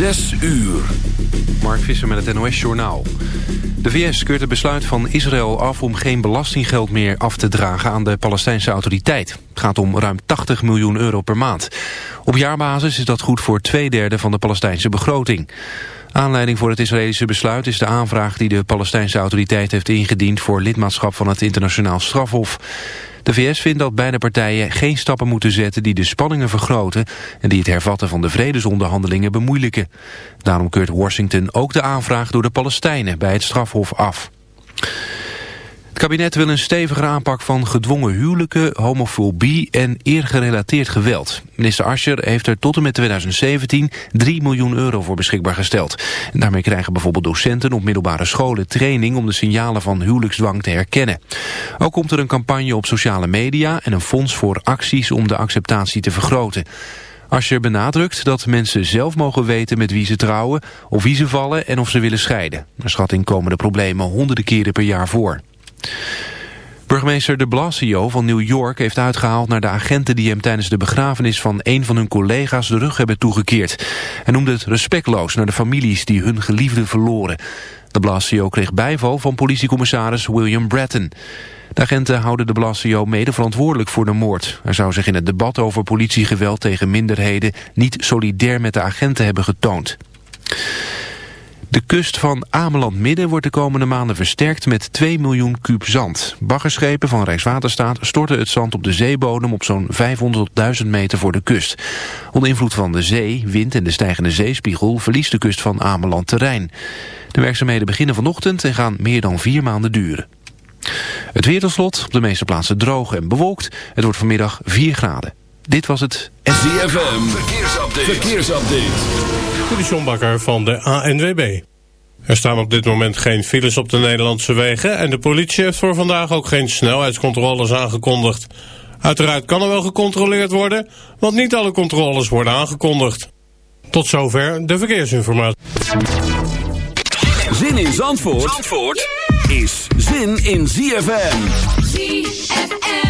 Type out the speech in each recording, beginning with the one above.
Zes uur. Mark Visser met het NOS Journaal. De VS keurt het besluit van Israël af om geen belastinggeld meer af te dragen aan de Palestijnse autoriteit. Het gaat om ruim 80 miljoen euro per maand. Op jaarbasis is dat goed voor twee derde van de Palestijnse begroting. Aanleiding voor het Israëlische besluit is de aanvraag die de Palestijnse autoriteit heeft ingediend voor lidmaatschap van het internationaal strafhof. De VS vindt dat beide partijen geen stappen moeten zetten die de spanningen vergroten en die het hervatten van de vredesonderhandelingen bemoeilijken. Daarom keurt Washington ook de aanvraag door de Palestijnen bij het strafhof af. Kabinet wil een stevige aanpak van gedwongen huwelijken, homofobie en eergerelateerd geweld. Minister Ascher heeft er tot en met 2017 3 miljoen euro voor beschikbaar gesteld. Daarmee krijgen bijvoorbeeld docenten op middelbare scholen training om de signalen van huwelijksdwang te herkennen. Ook komt er een campagne op sociale media en een fonds voor acties om de acceptatie te vergroten. Ascher benadrukt dat mensen zelf mogen weten met wie ze trouwen, of wie ze vallen en of ze willen scheiden. Naar schatting komen de problemen honderden keren per jaar voor. Burgemeester de Blasio van New York heeft uitgehaald naar de agenten die hem tijdens de begrafenis van een van hun collega's de rug hebben toegekeerd. Hij noemde het respectloos naar de families die hun geliefden verloren. De Blasio kreeg bijval van politiecommissaris William Bratton. De agenten houden de Blasio mede verantwoordelijk voor de moord. Hij zou zich in het debat over politiegeweld tegen minderheden niet solidair met de agenten hebben getoond. De kust van Ameland-Midden wordt de komende maanden versterkt met 2 miljoen kuub zand. Baggerschepen van Rijkswaterstaat storten het zand op de zeebodem op zo'n 500.000 meter voor de kust. Onder invloed van de zee, wind en de stijgende zeespiegel verliest de kust van Ameland terrein. De werkzaamheden beginnen vanochtend en gaan meer dan vier maanden duren. Het weer op de meeste plaatsen droog en bewolkt. Het wordt vanmiddag 4 graden. Dit was het... ZFM, verkeersupdate. verkeersupdate. De Sjombakker van de ANWB. Er staan op dit moment geen files op de Nederlandse wegen... en de politie heeft voor vandaag ook geen snelheidscontroles aangekondigd. Uiteraard kan er wel gecontroleerd worden... want niet alle controles worden aangekondigd. Tot zover de verkeersinformatie. Zin in Zandvoort, Zandvoort is zin in ZFM. ZFM.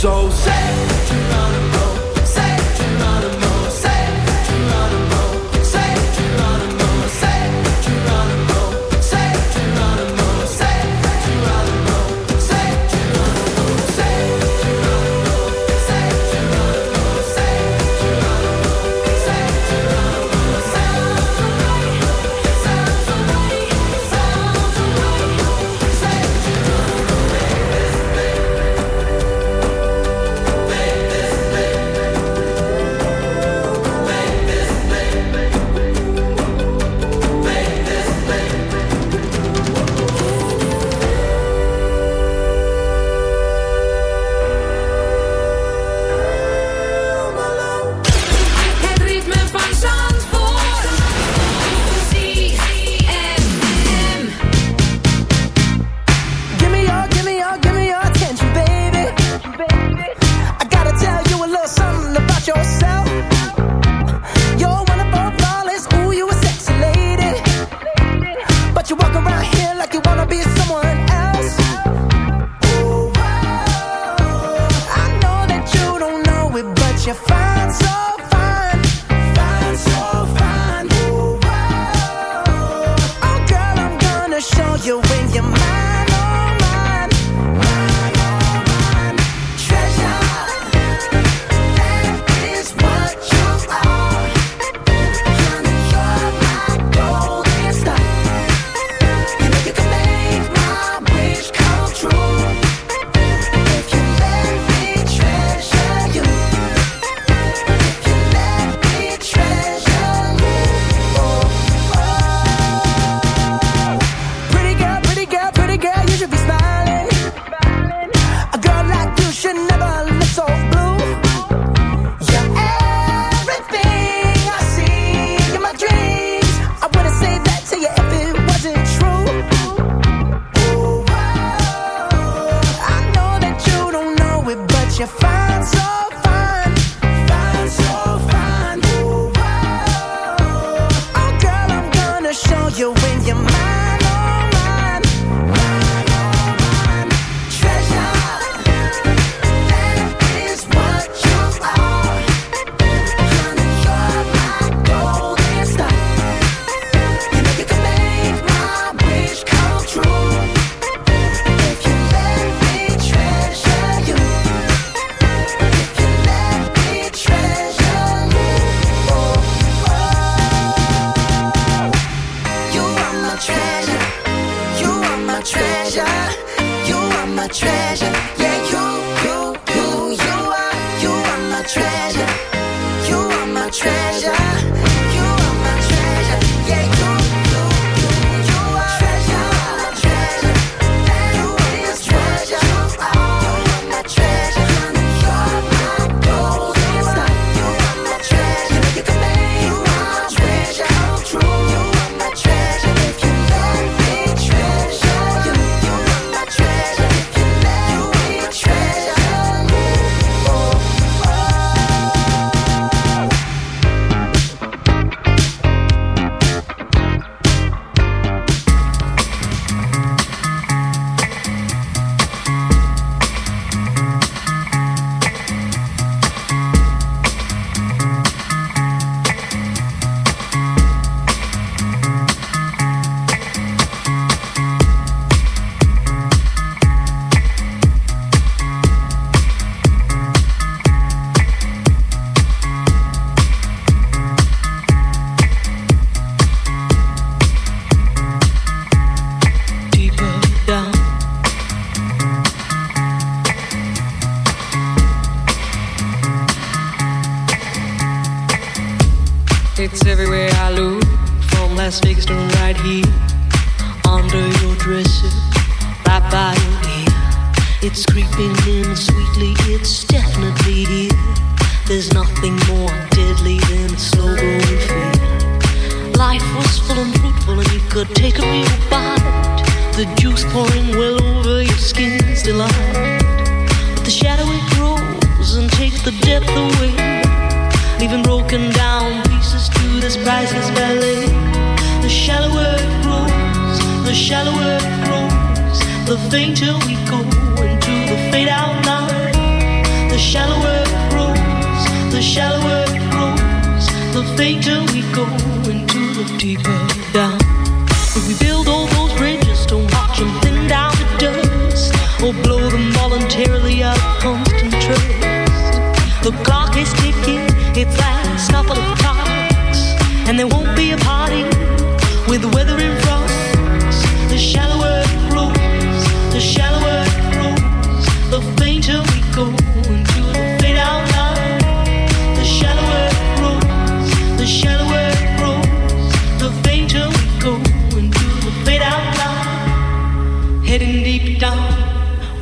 so sick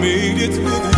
made it you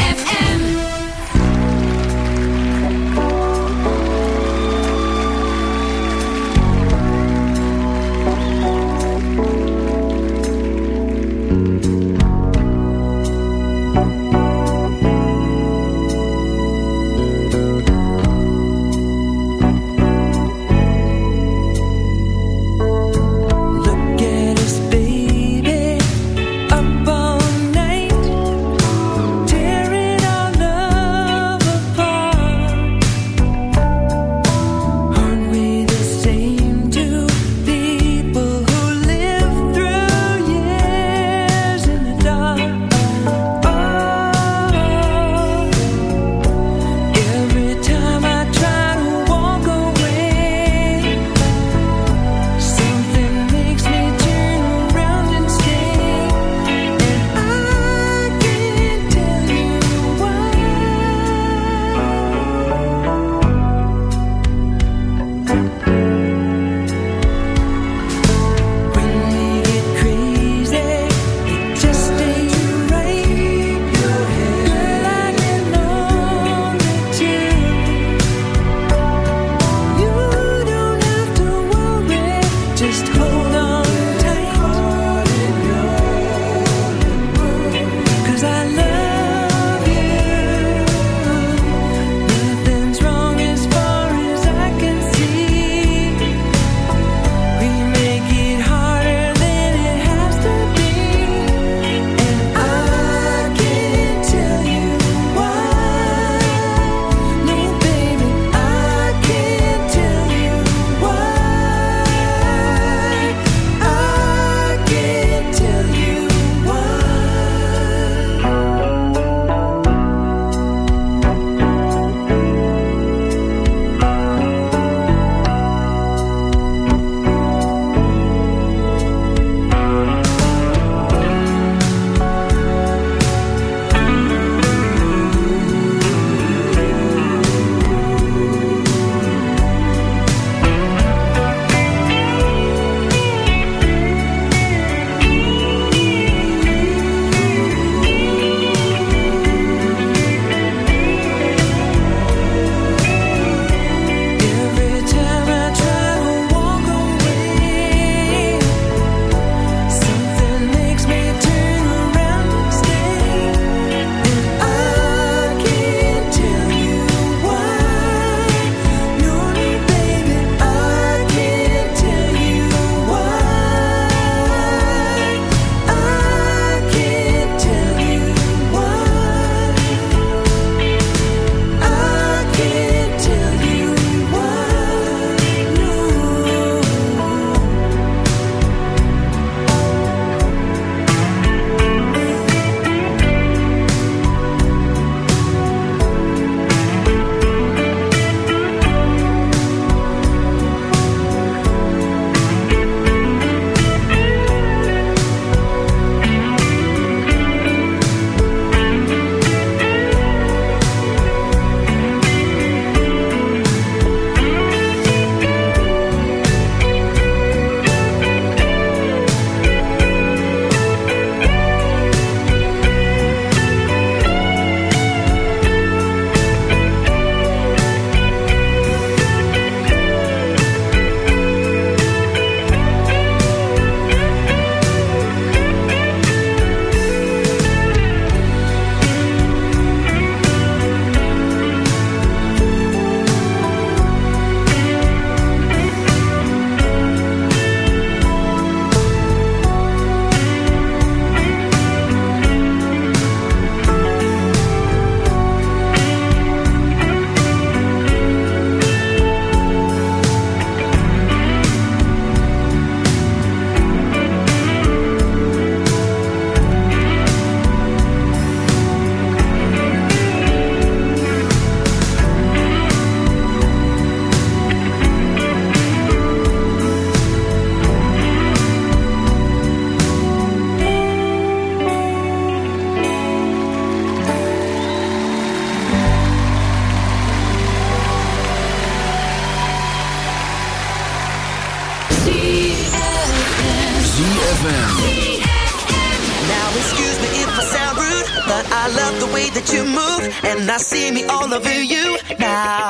see me all over you now.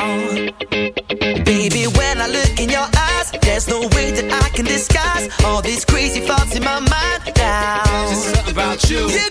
Baby, when I look in your eyes, there's no way that I can disguise all these crazy thoughts in my mind now. Just about you. you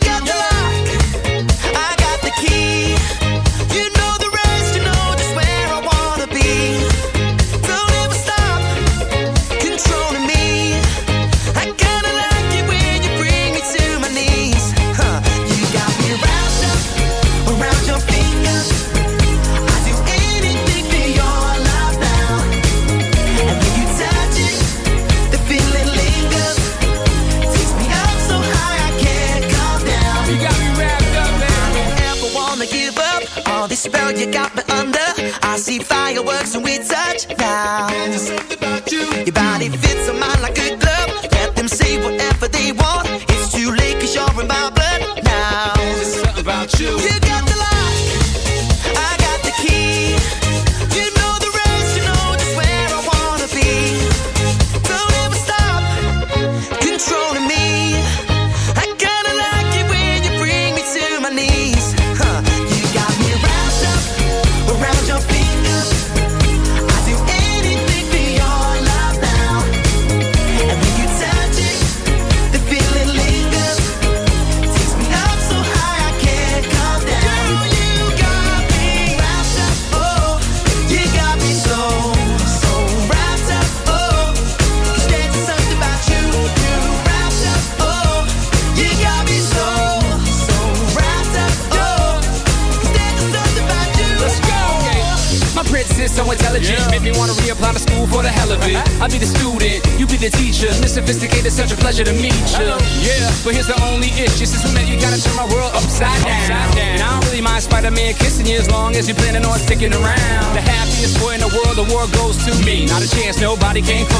chance, nobody can clone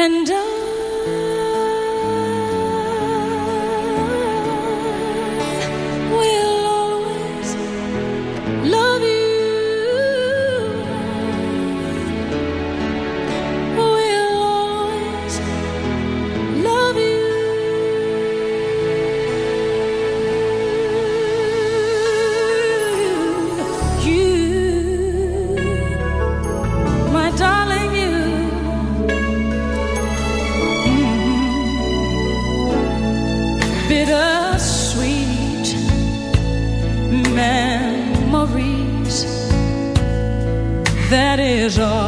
And I all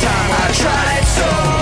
time. I tried so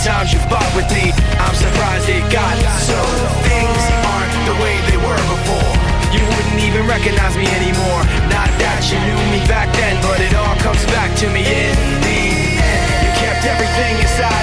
times you fought with me. I'm surprised it got so. Things aren't the way they were before. You wouldn't even recognize me anymore. Not that you knew me back then, but it all comes back to me in the end. You kept everything inside.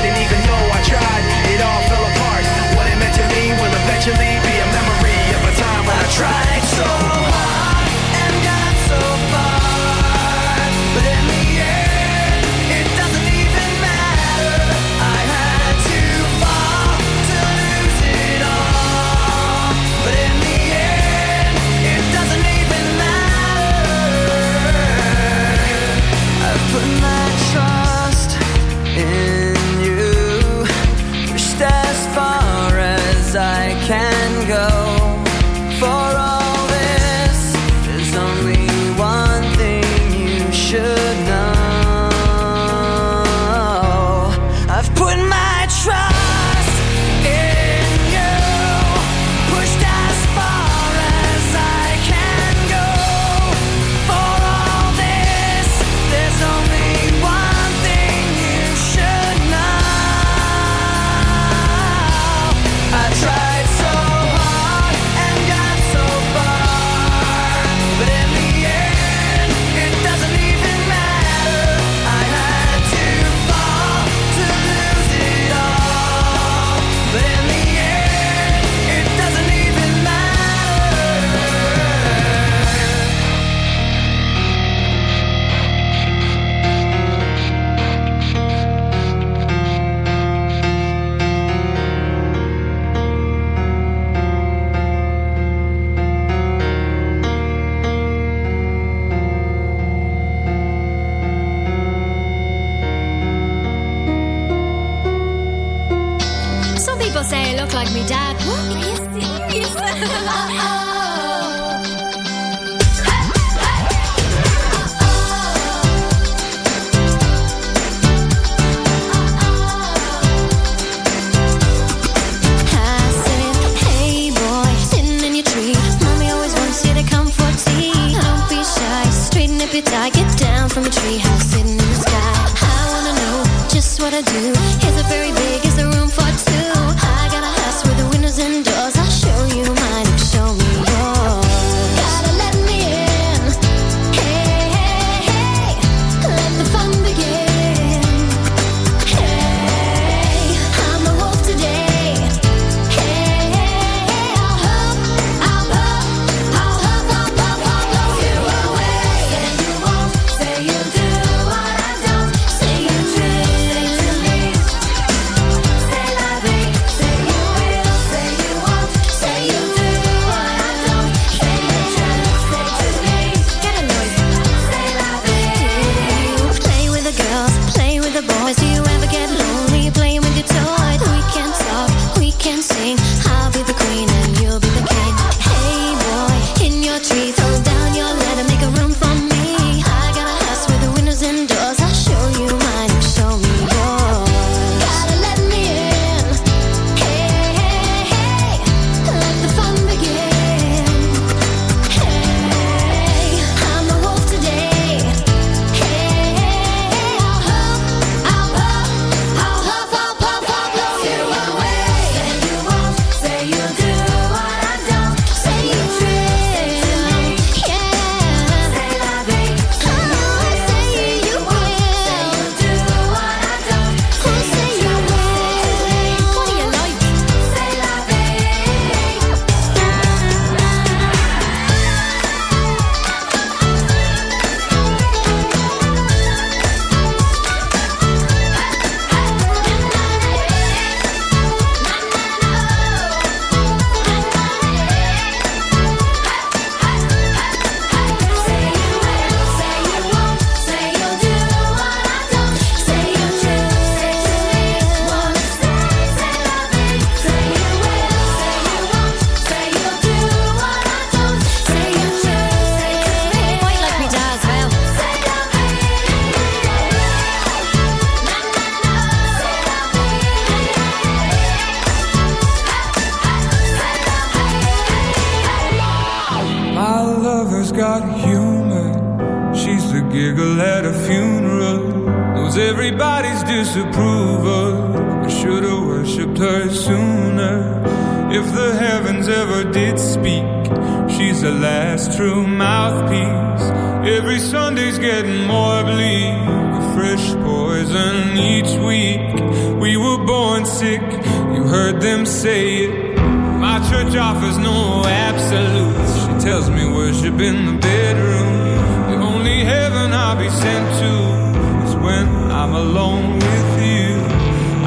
alone with you.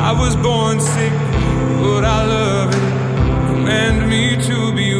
I was born sick, but I love it. Command me to be